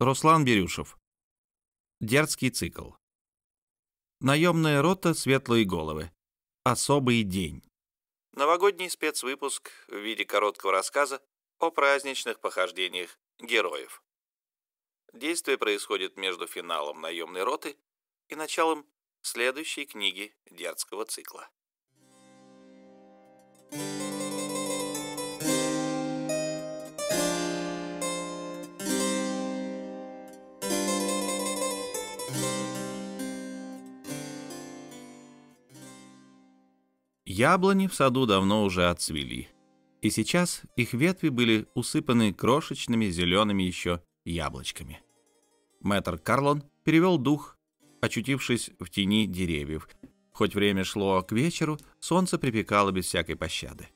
Руслан Берюшев. Дерзкий цикл. Наемная рота «Светлые головы». Особый день. Новогодний спецвыпуск в виде короткого рассказа о праздничных похождениях героев. Действие происходит между финалом наемной роты и началом следующей книги дерзкого цикла. Яблони в саду давно уже отцвели, и сейчас их ветви были усыпаны крошечными зелеными еще яблочками. Мэтр Карлон перевел дух, очутившись в тени деревьев. Хоть время шло к вечеру, солнце припекало без всякой пощады.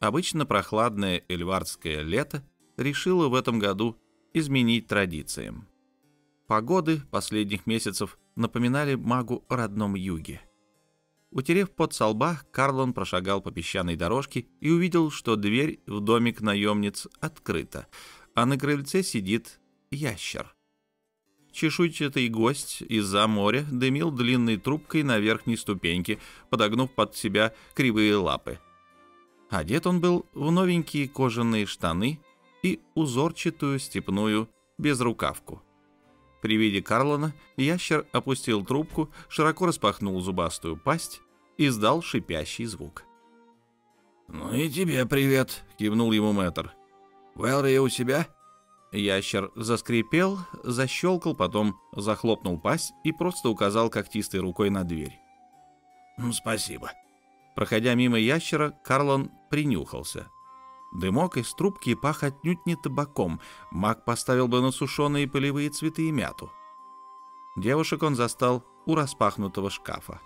Обычно прохладное эльвардское лето решило в этом году изменить традициям. Погоды последних месяцев напоминали магу о родном юге – Утерев под со лба, Карлон прошагал по песчаной дорожке и увидел, что дверь в домик наемниц открыта, а на крыльце сидит ящер. Чешуйчатый гость из-за моря дымил длинной трубкой на верхней ступеньке, подогнув под себя кривые лапы. Одет он был в новенькие кожаные штаны и узорчатую степную безрукавку. При виде Карлона ящер опустил трубку, широко распахнул зубастую пасть и издал шипящий звук. «Ну и тебе привет», — кивнул ему мэтр. «Вэлри у себя?» Ящер заскрипел, защелкал, потом захлопнул пасть и просто указал когтистой рукой на дверь. «Ну, «Спасибо». Проходя мимо ящера, Карлон принюхался — Дымок из трубки пах отнюдь не табаком. Маг поставил бы на сушеные полевые цветы и мяту. Девушек он застал у распахнутого шкафа.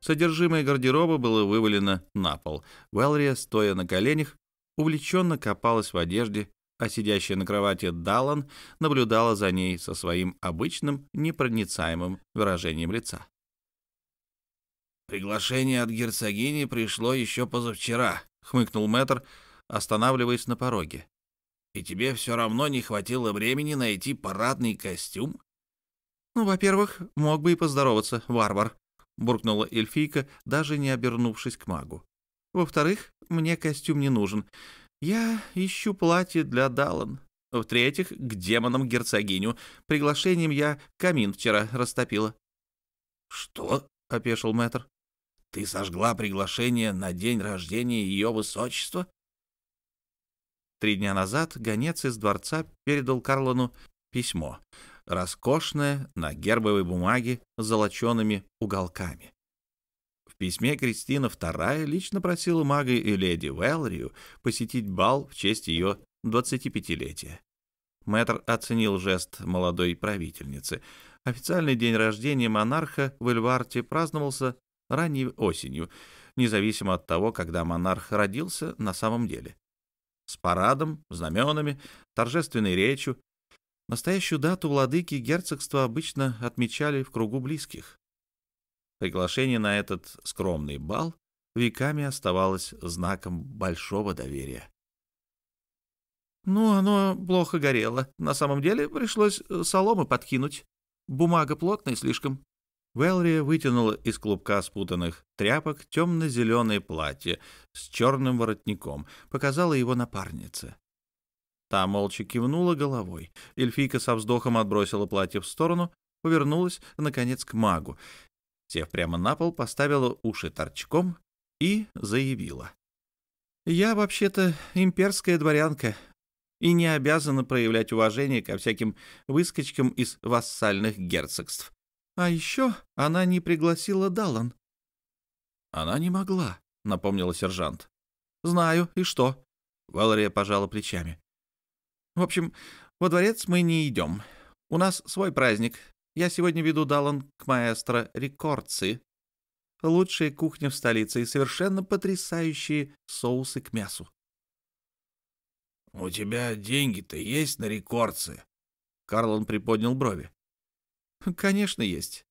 Содержимое гардероба было вывалено на пол. Велрия, стоя на коленях, увлеченно копалась в одежде, а сидящая на кровати Даллан наблюдала за ней со своим обычным непроницаемым выражением лица. «Приглашение от герцогини пришло еще позавчера», — хмыкнул мэтр, останавливаясь на пороге. «И тебе все равно не хватило времени найти парадный костюм?» «Ну, во-первых, мог бы и поздороваться, варвар», — буркнула эльфийка, даже не обернувшись к магу. «Во-вторых, мне костюм не нужен. Я ищу платье для Далан. В-третьих, к демонам герцогиню. Приглашением я камин вчера растопила». «Что?» — опешил мэтр. Ты сожгла приглашение на день рождения ее высочества? Три дня назад гонец из дворца передал Карлону письмо, роскошное, на гербовой бумаге с золочеными уголками. В письме Кристина II лично просила мага и леди Велрию посетить бал в честь ее 25-летия. Мэтр оценил жест молодой правительницы. Официальный день рождения монарха в Эльварте праздновался ранней осенью, независимо от того, когда монарх родился на самом деле. С парадом, знаменами, торжественной речью. Настоящую дату владыки герцогства обычно отмечали в кругу близких. Приглашение на этот скромный бал веками оставалось знаком большого доверия. «Ну, оно плохо горело. На самом деле пришлось соломы подкинуть. Бумага плотная слишком», Велрия вытянула из клубка спутанных тряпок темно-зеленое платье с черным воротником, показала его напарнице. Та молча кивнула головой. Эльфийка со вздохом отбросила платье в сторону, повернулась, наконец, к магу. Сев прямо на пол, поставила уши торчком и заявила. «Я, вообще-то, имперская дворянка и не обязана проявлять уважение ко всяким выскочкам из вассальных герцогств. А еще она не пригласила Даллан. Она не могла, напомнила сержант. Знаю, и что? Валерия пожала плечами. В общем, во дворец мы не идем. У нас свой праздник. Я сегодня веду Даллан к маэстро Рекордцы. Лучшая кухня в столице и совершенно потрясающие соусы к мясу. — У тебя деньги-то есть на рекордцы? Карлон приподнял брови. «Конечно, есть».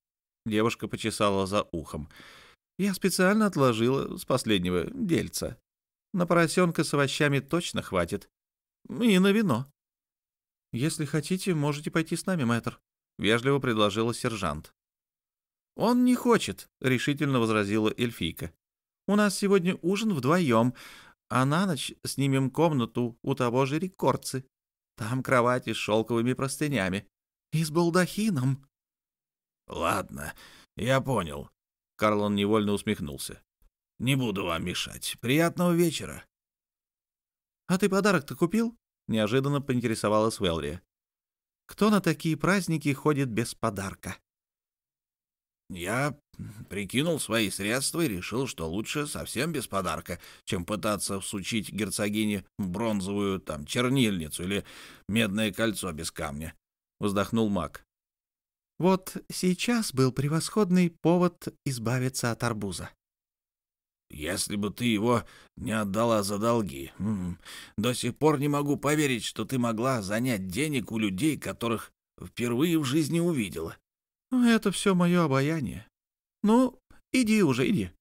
Девушка почесала за ухом. «Я специально отложила с последнего дельца. На поросенка с овощами точно хватит. И на вино. Если хотите, можете пойти с нами, мэтр, — вежливо предложила сержант. «Он не хочет», — решительно возразила эльфийка. «У нас сегодня ужин вдвоем, а на ночь снимем комнату у того же рекордцы. Там кровати с шелковыми простынями и с балдахином». «Ладно, я понял», — Карлон невольно усмехнулся. «Не буду вам мешать. Приятного вечера». «А ты подарок-то купил?» — неожиданно поинтересовалась Велрия. «Кто на такие праздники ходит без подарка?» Я прикинул свои средства и решил, что лучше совсем без подарка, чем пытаться всучить герцогине бронзовую там чернильницу или медное кольцо без камня. Вздохнул маг. Вот сейчас был превосходный повод избавиться от арбуза. Если бы ты его не отдала за долги. До сих пор не могу поверить, что ты могла занять денег у людей, которых впервые в жизни увидела. Ну, это все мое обаяние. Ну, иди уже, иди.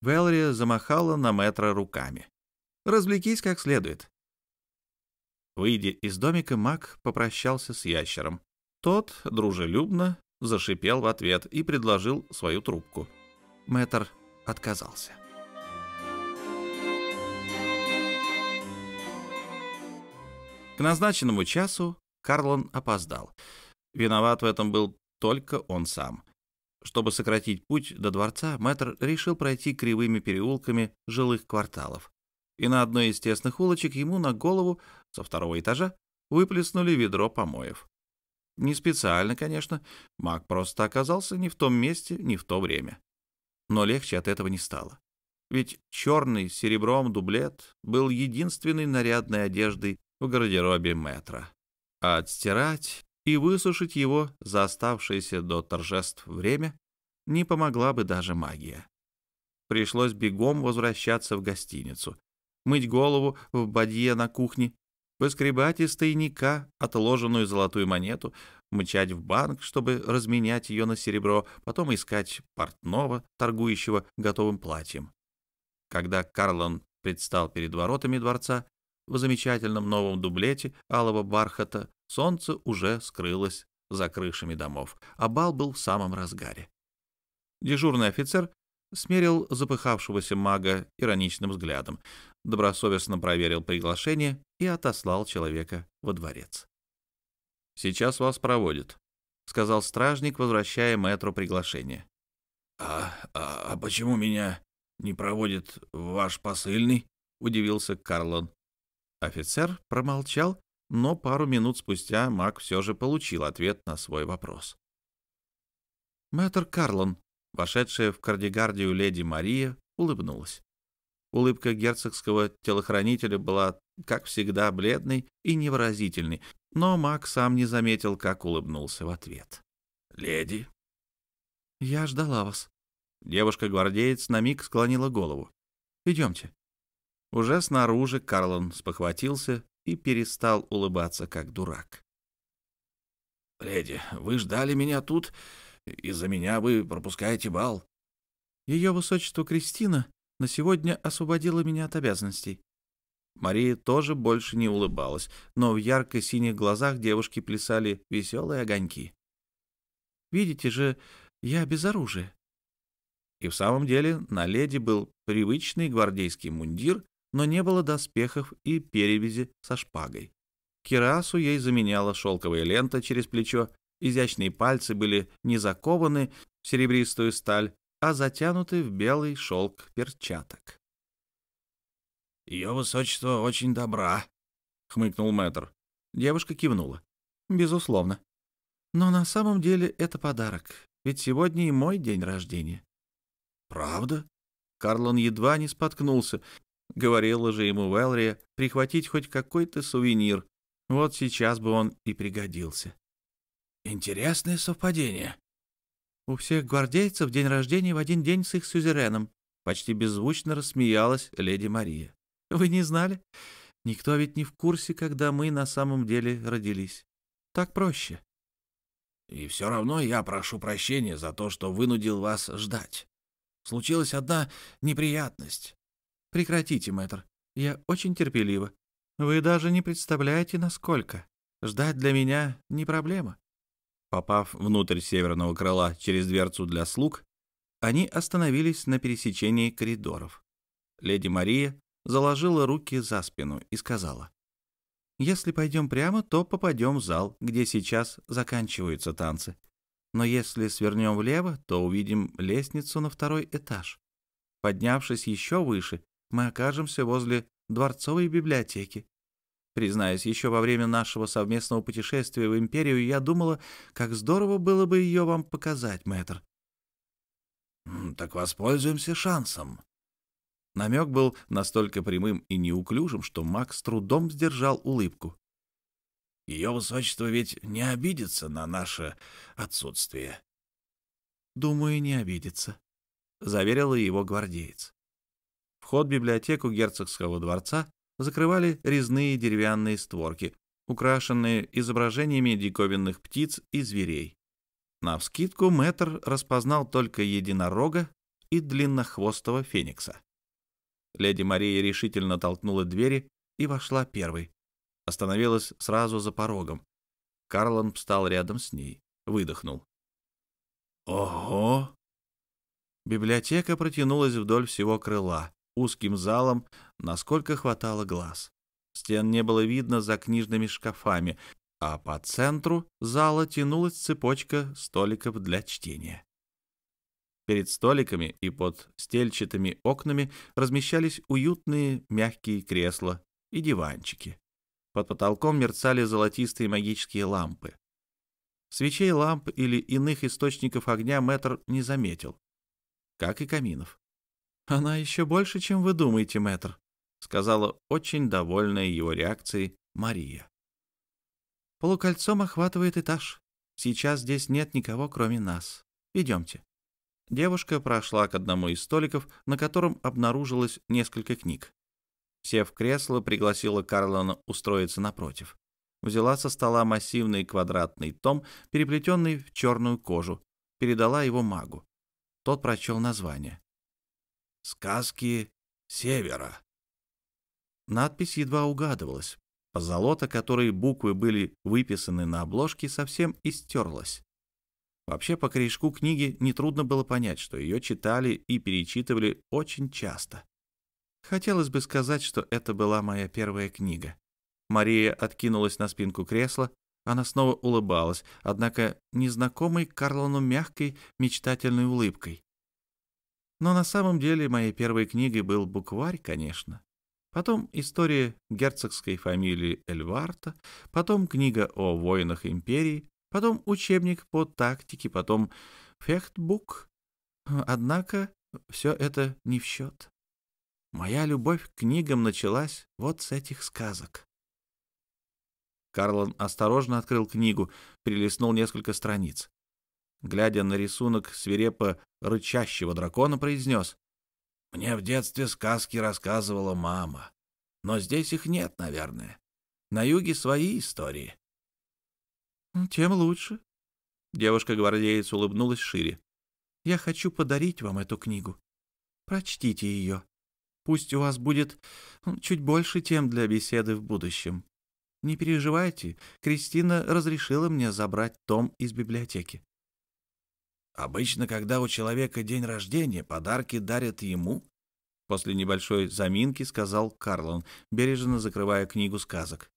Велри замахала на метро руками. Развлекись как следует. Выйдя из домика, маг попрощался с ящером. Тот дружелюбно зашипел в ответ и предложил свою трубку. Мэтр отказался. К назначенному часу Карлон опоздал. Виноват в этом был только он сам. Чтобы сократить путь до дворца, мэтр решил пройти кривыми переулками жилых кварталов. И на одной из тесных улочек ему на голову со второго этажа выплеснули ведро помоев. Не специально, конечно, маг просто оказался не в том месте, не в то время. Но легче от этого не стало. Ведь черный с серебром дублет был единственной нарядной одеждой в гардеробе метра. А отстирать и высушить его за оставшееся до торжеств время не помогла бы даже магия. Пришлось бегом возвращаться в гостиницу, мыть голову в бадье на кухне, выскребать из тайника отложенную золотую монету, мчать в банк, чтобы разменять ее на серебро, потом искать портного, торгующего готовым платьем. Когда Карлон предстал перед воротами дворца в замечательном новом дублете алого бархата, Солнце уже скрылось за крышами домов, а бал был в самом разгаре. Дежурный офицер смерил запыхавшегося мага ироничным взглядом, добросовестно проверил приглашение и отослал человека во дворец. «Сейчас вас проводят», — сказал стражник, возвращая мэтру приглашение. «А, а, а почему меня не проводит ваш посыльный?» — удивился Карлон. Офицер промолчал но пару минут спустя маг все же получил ответ на свой вопрос. Мэтр Карлон, вошедшая в кардигардию леди Мария, улыбнулась. Улыбка герцогского телохранителя была, как всегда, бледной и невыразительной, но маг сам не заметил, как улыбнулся в ответ. «Леди?» «Я ждала вас». Девушка-гвардеец на миг склонила голову. «Идемте». Уже снаружи Карлон спохватился и перестал улыбаться, как дурак. «Леди, вы ждали меня тут. Из-за меня вы пропускаете бал». «Ее высочество Кристина на сегодня освободила меня от обязанностей». Мария тоже больше не улыбалась, но в ярко-синих глазах девушки плясали веселые огоньки. «Видите же, я без оружия». И в самом деле на леди был привычный гвардейский мундир но не было доспехов и перевязи со шпагой. Кирасу ей заменяла шелковая лента через плечо, изящные пальцы были не закованы в серебристую сталь, а затянуты в белый шелк перчаток. «Ее высочество очень добра», — хмыкнул мэтр. Девушка кивнула. «Безусловно. Но на самом деле это подарок, ведь сегодня и мой день рождения». «Правда?» Карлон едва не споткнулся, Говорила же ему Велри прихватить хоть какой-то сувенир. Вот сейчас бы он и пригодился. Интересное совпадение. У всех гвардейцев день рождения в один день с их сюзереном. Почти беззвучно рассмеялась леди Мария. Вы не знали? Никто ведь не в курсе, когда мы на самом деле родились. Так проще. И все равно я прошу прощения за то, что вынудил вас ждать. Случилась одна неприятность. Прекратите, мэтр. Я очень терпелива. Вы даже не представляете, насколько. Ждать для меня не проблема. Попав внутрь северного крыла через дверцу для слуг, они остановились на пересечении коридоров. Леди Мария заложила руки за спину и сказала, «Если пойдем прямо, то попадем в зал, где сейчас заканчиваются танцы. Но если свернем влево, то увидим лестницу на второй этаж. Поднявшись еще выше, мы окажемся возле дворцовой библиотеки. Признаюсь, еще во время нашего совместного путешествия в Империю я думала, как здорово было бы ее вам показать, мэтр. «Так воспользуемся шансом». Намек был настолько прямым и неуклюжим, что Макс с трудом сдержал улыбку. «Ее высочество ведь не обидится на наше отсутствие». «Думаю, не обидится», — заверила его гвардеец. Вход в библиотеку герцогского дворца закрывали резные деревянные створки, украшенные изображениями диковинных птиц и зверей. Навскидку мэтр распознал только единорога и длиннохвостого феникса. Леди Мария решительно толкнула двери и вошла первой. Остановилась сразу за порогом. Карлон встал рядом с ней, выдохнул. «Ого!» Библиотека протянулась вдоль всего крыла, узким залом, насколько хватало глаз. Стен не было видно за книжными шкафами, а по центру зала тянулась цепочка столиков для чтения. Перед столиками и под стельчатыми окнами размещались уютные мягкие кресла и диванчики. Под потолком мерцали золотистые магические лампы. Свечей ламп или иных источников огня мэтр не заметил, как и каминов. «Она еще больше, чем вы думаете, мэтр», — сказала очень довольная его реакцией Мария. «Полукольцом охватывает этаж. Сейчас здесь нет никого, кроме нас. Идемте». Девушка прошла к одному из столиков, на котором обнаружилось несколько книг. Сев в кресло, пригласила Карлона устроиться напротив. Взяла со стола массивный квадратный том, переплетенный в черную кожу, передала его магу. Тот прочел название. Сказки Севера. Надпись едва угадывалась. Позолота, которой буквы были выписаны на обложке, совсем истерлась. Вообще, по корешку книги нетрудно было понять, что ее читали и перечитывали очень часто. Хотелось бы сказать, что это была моя первая книга. Мария откинулась на спинку кресла, она снова улыбалась, однако незнакомой Карлону мягкой, мечтательной улыбкой. Но на самом деле моей первой книгой был букварь, конечно. Потом история герцогской фамилии Эльварта, потом книга о воинах империи, потом учебник по тактике, потом фехтбук. Однако все это не в счет. Моя любовь к книгам началась вот с этих сказок. Карлон осторожно открыл книгу, перелистнул несколько страниц глядя на рисунок свирепо рычащего дракона, произнес. «Мне в детстве сказки рассказывала мама, но здесь их нет, наверное. На юге свои истории». «Тем лучше». Девушка-гвардеец улыбнулась шире. «Я хочу подарить вам эту книгу. Прочтите ее. Пусть у вас будет чуть больше тем для беседы в будущем. Не переживайте, Кристина разрешила мне забрать том из библиотеки. Обычно, когда у человека день рождения, подарки дарят ему. После небольшой заминки сказал Карлон, бережно закрывая книгу сказок.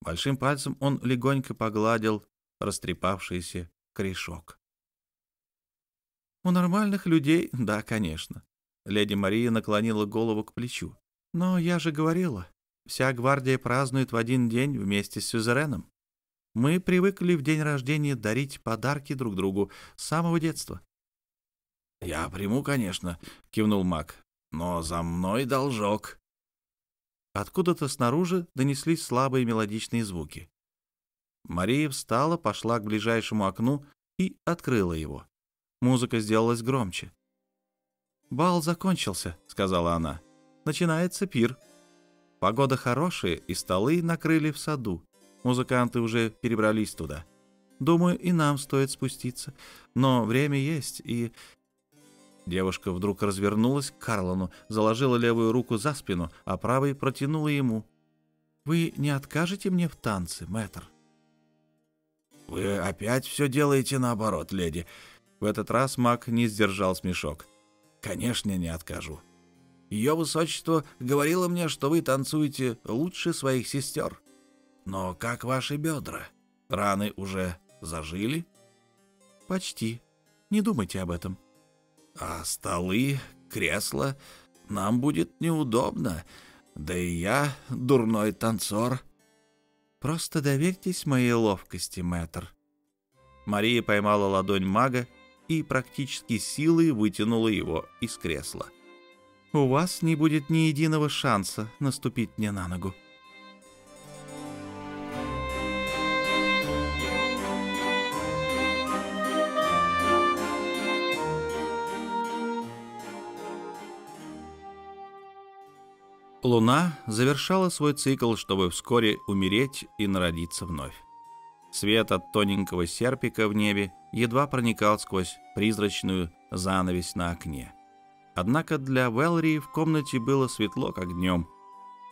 Большим пальцем он легонько погладил растрепавшийся корешок. «У нормальных людей, да, конечно». Леди Мария наклонила голову к плечу. «Но я же говорила, вся гвардия празднует в один день вместе с сюзереном. Мы привыкли в день рождения дарить подарки друг другу с самого детства. «Я приму, конечно», — кивнул Мак, — «но за мной должок». Откуда-то снаружи донеслись слабые мелодичные звуки. Мария встала, пошла к ближайшему окну и открыла его. Музыка сделалась громче. «Бал закончился», — сказала она. «Начинается пир. Погода хорошая, и столы накрыли в саду. Музыканты уже перебрались туда. Думаю, и нам стоит спуститься. Но время есть, и...» Девушка вдруг развернулась к Карлону, заложила левую руку за спину, а правой протянула ему. Вы не откажете мне в танце, мэтр?» «Вы опять все делаете наоборот, леди». В этот раз маг не сдержал смешок. «Конечно, не откажу. Ее высочество говорило мне, что вы танцуете лучше своих сестер. Но как ваши бедра? Раны уже зажили?» «Почти. Не думайте об этом». «А столы, кресла? Нам будет неудобно. Да и я дурной танцор». «Просто доверьтесь моей ловкости, мэтр». Мария поймала ладонь мага и практически силой вытянула его из кресла. «У вас не будет ни единого шанса наступить мне на ногу». Луна завершала свой цикл, чтобы вскоре умереть и народиться вновь. Свет от тоненького серпика в небе едва проникал сквозь призрачную занавесь на окне. Однако для Велрии в комнате было светло, как днем.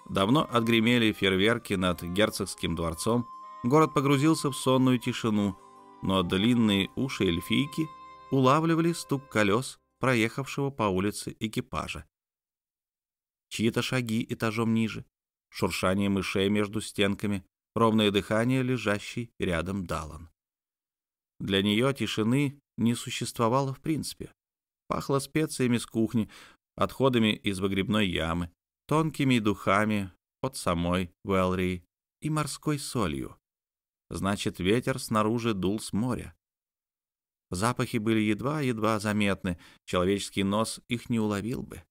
Давно отгремели фейерверки над герцогским дворцом, город погрузился в сонную тишину, но длинные уши эльфийки улавливали стук колес, проехавшего по улице экипажа чьи-то шаги этажом ниже, шуршание мышей между стенками, ровное дыхание лежащей рядом Далан. Для нее тишины не существовало в принципе. Пахло специями с кухни, отходами из выгребной ямы, тонкими духами от самой Велрии и морской солью. Значит, ветер снаружи дул с моря. Запахи были едва-едва заметны, человеческий нос их не уловил бы.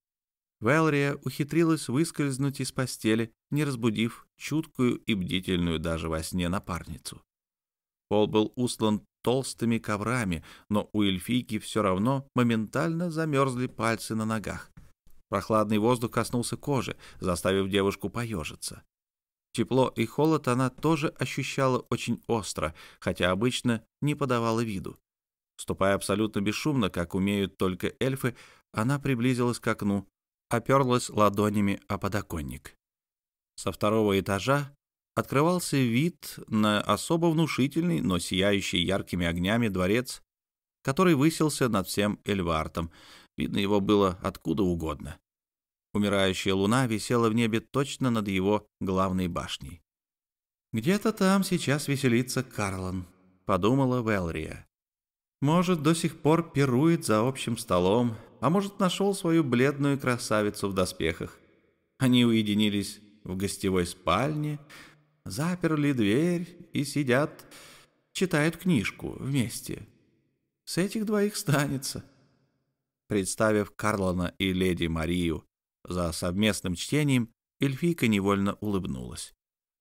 Велрия ухитрилась выскользнуть из постели, не разбудив чуткую и бдительную даже во сне напарницу. Пол был устлан толстыми коврами, но у эльфийки все равно моментально замерзли пальцы на ногах. Прохладный воздух коснулся кожи, заставив девушку поежиться. Тепло и холод она тоже ощущала очень остро, хотя обычно не подавала виду. Ступая абсолютно бесшумно, как умеют только эльфы, она приблизилась к окну, оперлась ладонями о подоконник. Со второго этажа открывался вид на особо внушительный, но сияющий яркими огнями дворец, который высился над всем Эльвартом. Видно его было откуда угодно. Умирающая луна висела в небе точно над его главной башней. «Где-то там сейчас веселится Карлон», — подумала Велрия. «Может, до сих пор пирует за общим столом, а может, нашел свою бледную красавицу в доспехах. Они уединились в гостевой спальне, заперли дверь и сидят, читают книжку вместе. С этих двоих станется. Представив Карлона и леди Марию за совместным чтением, эльфийка невольно улыбнулась.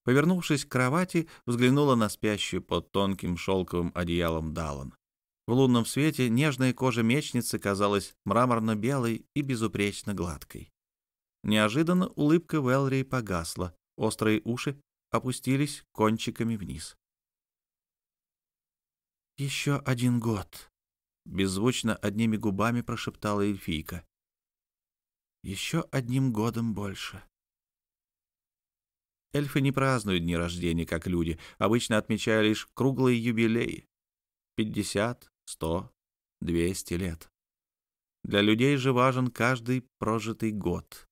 Повернувшись к кровати, взглянула на спящую под тонким шелковым одеялом Далан. В лунном свете нежная кожа мечницы казалась мраморно-белой и безупречно гладкой. Неожиданно улыбка Велрии погасла, острые уши опустились кончиками вниз. «Еще один год», — беззвучно одними губами прошептала эльфийка. «Еще одним годом больше». Эльфы не празднуют дни рождения, как люди, обычно отмечая лишь круглые юбилеи. Пятьдесят, сто, двести лет. Для людей же важен каждый прожитый год.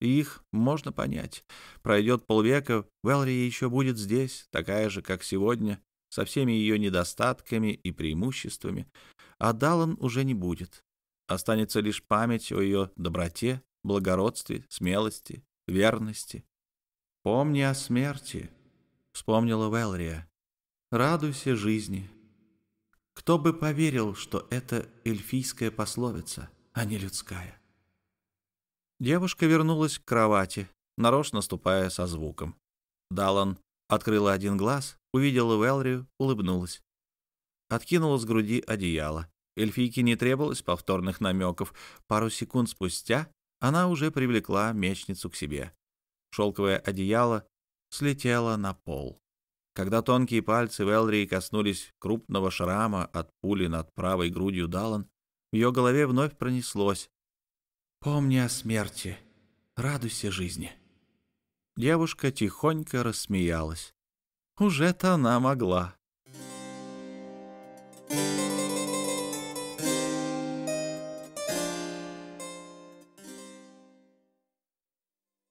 Их можно понять. Пройдет полвека, Велри еще будет здесь, такая же, как сегодня, со всеми ее недостатками и преимуществами, а Далан уже не будет. Останется лишь память о ее доброте, благородстве, смелости, верности. «Помни о смерти», — вспомнила Велрия. «Радуйся жизни, кто бы поверил, что это эльфийская пословица, а не людская? Девушка вернулась к кровати, нарочно ступая со звуком. Далан открыла один глаз, увидела Велрию, улыбнулась. Откинула с груди одеяло. Эльфийке не требовалось повторных намеков. Пару секунд спустя она уже привлекла мечницу к себе. Шелковое одеяло слетело на пол. Когда тонкие пальцы Велрии коснулись крупного шрама от пули над правой грудью Далан, в ее голове вновь пронеслось. «Помни о смерти, радуйся жизни». Девушка тихонько рассмеялась. Уже-то она могла.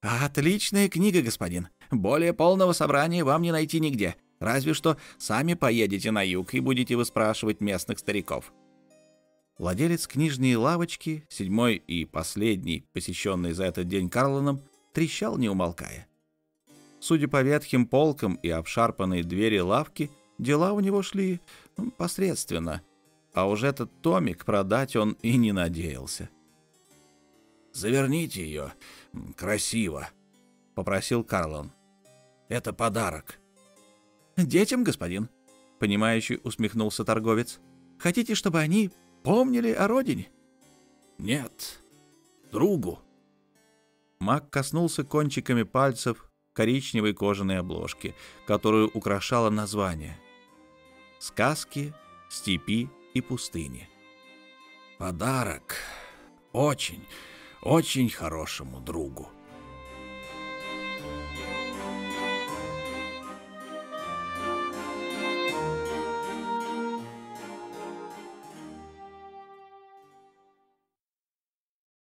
«Отличная книга, господин. Более полного собрания вам не найти нигде. Разве что сами поедете на юг и будете выспрашивать местных стариков». Владелец книжной лавочки, седьмой и последний, посещенный за этот день Карлоном, трещал, не умолкая. Судя по ветхим полкам и обшарпанной двери лавки, дела у него шли посредственно, а уже этот томик продать он и не надеялся. «Заверните ее красиво», — попросил Карлон. «Это подарок». «Детям, господин?» — понимающий усмехнулся торговец. «Хотите, чтобы они помнили о родине?» «Нет, другу». Маг коснулся кончиками пальцев коричневой кожаной обложки, которую украшало название «Сказки, степи и пустыни». «Подарок очень, очень хорошему другу».